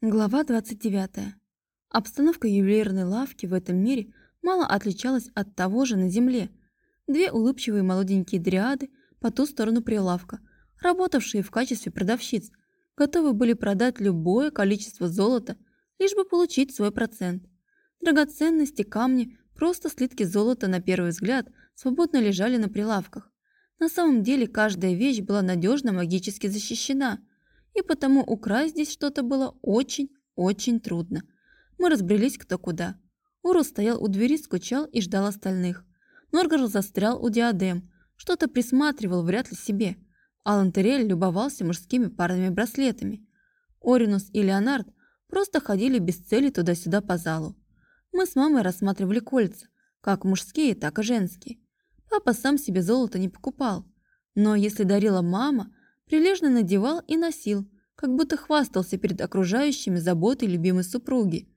Глава 29. Обстановка ювелирной лавки в этом мире мало отличалась от того же на Земле. Две улыбчивые молоденькие дриады по ту сторону прилавка, работавшие в качестве продавщиц, готовы были продать любое количество золота, лишь бы получить свой процент. Драгоценности, камни, просто слитки золота на первый взгляд свободно лежали на прилавках. На самом деле каждая вещь была надежно магически защищена – и потому украсть здесь что-то было очень-очень трудно. Мы разбрелись кто куда. Урус стоял у двери, скучал и ждал остальных. Норгар застрял у диадем, что-то присматривал вряд ли себе. Алан Терель любовался мужскими парными браслетами. Оринус и Леонард просто ходили без цели туда-сюда по залу. Мы с мамой рассматривали кольца, как мужские, так и женские. Папа сам себе золото не покупал. Но если дарила мама, прилежно надевал и носил, как будто хвастался перед окружающими заботой любимой супруги.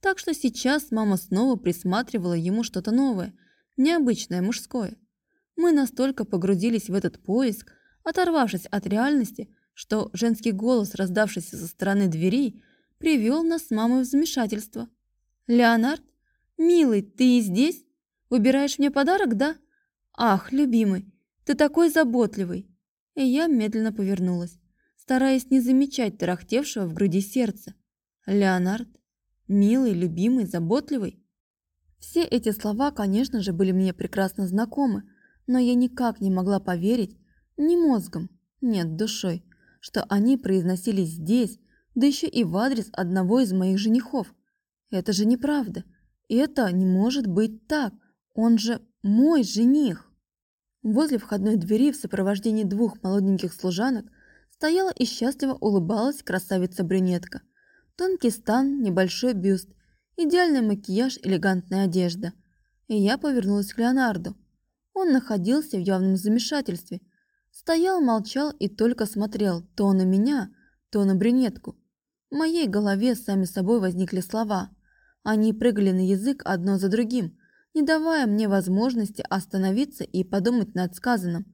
Так что сейчас мама снова присматривала ему что-то новое, необычное мужское. Мы настолько погрузились в этот поиск, оторвавшись от реальности, что женский голос, раздавшийся со стороны двери, привел нас с мамой в замешательство. «Леонард? Милый, ты и здесь? Выбираешь мне подарок, да? Ах, любимый, ты такой заботливый!» И я медленно повернулась, стараясь не замечать тарахтевшего в груди сердца. Леонард? Милый, любимый, заботливый? Все эти слова, конечно же, были мне прекрасно знакомы, но я никак не могла поверить ни мозгом, нет, душой, что они произносились здесь, да еще и в адрес одного из моих женихов. Это же неправда. Это не может быть так. Он же мой жених. Возле входной двери в сопровождении двух молоденьких служанок стояла и счастливо улыбалась красавица-брюнетка. Тонкий стан, небольшой бюст, идеальный макияж, элегантная одежда. И я повернулась к Леонарду. Он находился в явном замешательстве. Стоял, молчал и только смотрел то на меня, то на брюнетку. В моей голове сами собой возникли слова. Они прыгали на язык одно за другим – не давая мне возможности остановиться и подумать над сказанным.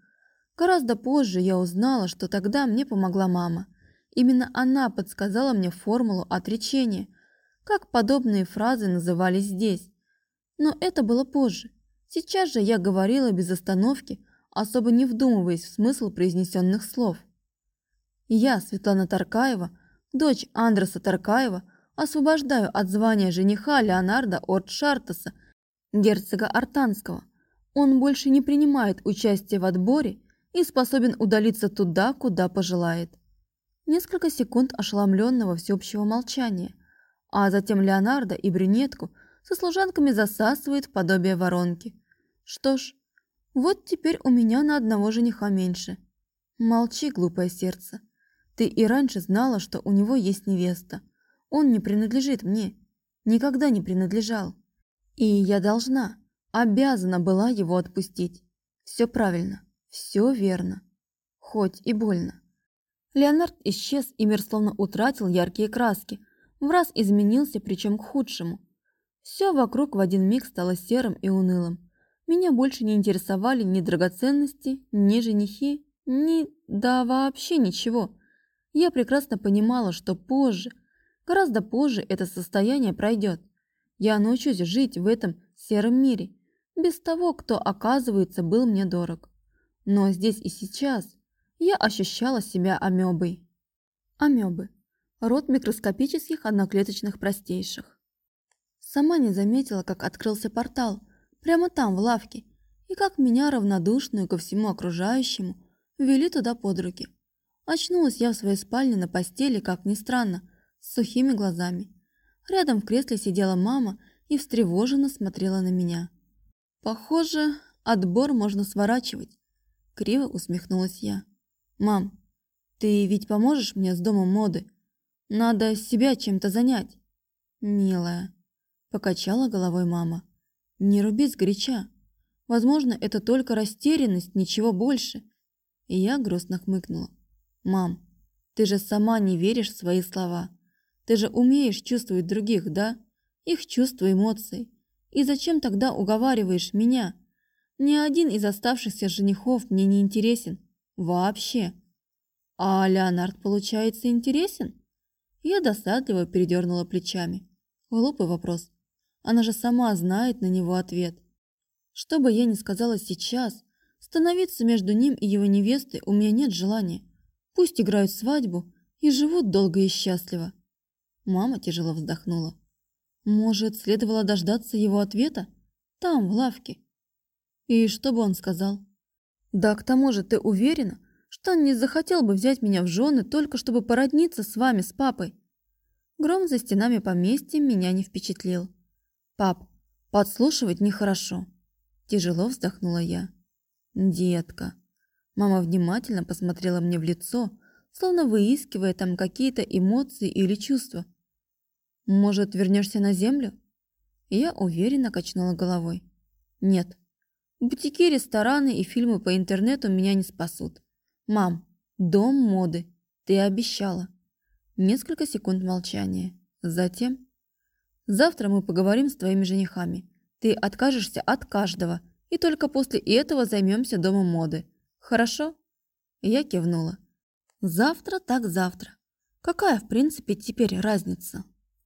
Гораздо позже я узнала, что тогда мне помогла мама. Именно она подсказала мне формулу отречения, как подобные фразы назывались здесь. Но это было позже. Сейчас же я говорила без остановки, особо не вдумываясь в смысл произнесенных слов. Я, Светлана Таркаева, дочь Андреса Таркаева, освобождаю от звания жениха Леонарда от герцога Артанского. Он больше не принимает участие в отборе и способен удалиться туда, куда пожелает. Несколько секунд ошеломленного всеобщего молчания, а затем Леонардо и брюнетку со служанками засасывает в подобие воронки. Что ж, вот теперь у меня на одного жениха меньше. Молчи, глупое сердце. Ты и раньше знала, что у него есть невеста. Он не принадлежит мне. Никогда не принадлежал. И я должна, обязана была его отпустить. Все правильно, все верно. Хоть и больно. Леонард исчез, и мир словно утратил яркие краски. В раз изменился, причем к худшему. Все вокруг в один миг стало серым и унылым. Меня больше не интересовали ни драгоценности, ни женихи, ни... да вообще ничего. Я прекрасно понимала, что позже, гораздо позже это состояние пройдет. Я научусь жить в этом сером мире, без того, кто, оказывается, был мне дорог. Но здесь и сейчас я ощущала себя амебой. Амебы – род микроскопических одноклеточных простейших. Сама не заметила, как открылся портал, прямо там, в лавке, и как меня, равнодушную ко всему окружающему, ввели туда под руки. Очнулась я в своей спальне на постели, как ни странно, с сухими глазами. Рядом в кресле сидела мама и встревоженно смотрела на меня. «Похоже, отбор можно сворачивать», – криво усмехнулась я. «Мам, ты ведь поможешь мне с домом моды? Надо себя чем-то занять». «Милая», – покачала головой мама. «Не руби сгоряча. Возможно, это только растерянность, ничего больше». И я грустно хмыкнула. «Мам, ты же сама не веришь в свои слова. Ты же умеешь чувствовать других, да? Их чувства, эмоции. И зачем тогда уговариваешь меня? Ни один из оставшихся женихов мне не интересен. Вообще. А Леонард, получается, интересен? Я досадливо передернула плечами. Глупый вопрос. Она же сама знает на него ответ. Что бы я ни сказала сейчас, становиться между ним и его невестой у меня нет желания. Пусть играют свадьбу и живут долго и счастливо. Мама тяжело вздохнула. Может, следовало дождаться его ответа? Там, в лавке. И что бы он сказал? Да к тому же ты уверена, что он не захотел бы взять меня в жены только чтобы породниться с вами, с папой? Гром за стенами поместья меня не впечатлил. Пап, подслушивать нехорошо. Тяжело вздохнула я. Детка. Мама внимательно посмотрела мне в лицо, словно выискивая там какие-то эмоции или чувства. Может, вернешься на землю? Я уверенно качнула головой. Нет. Бутики, рестораны и фильмы по интернету меня не спасут. Мам, дом моды. Ты обещала. Несколько секунд молчания. Затем... Завтра мы поговорим с твоими женихами. Ты откажешься от каждого, и только после этого займемся домом моды. Хорошо? Я кивнула. Завтра так завтра. Какая, в принципе, теперь разница?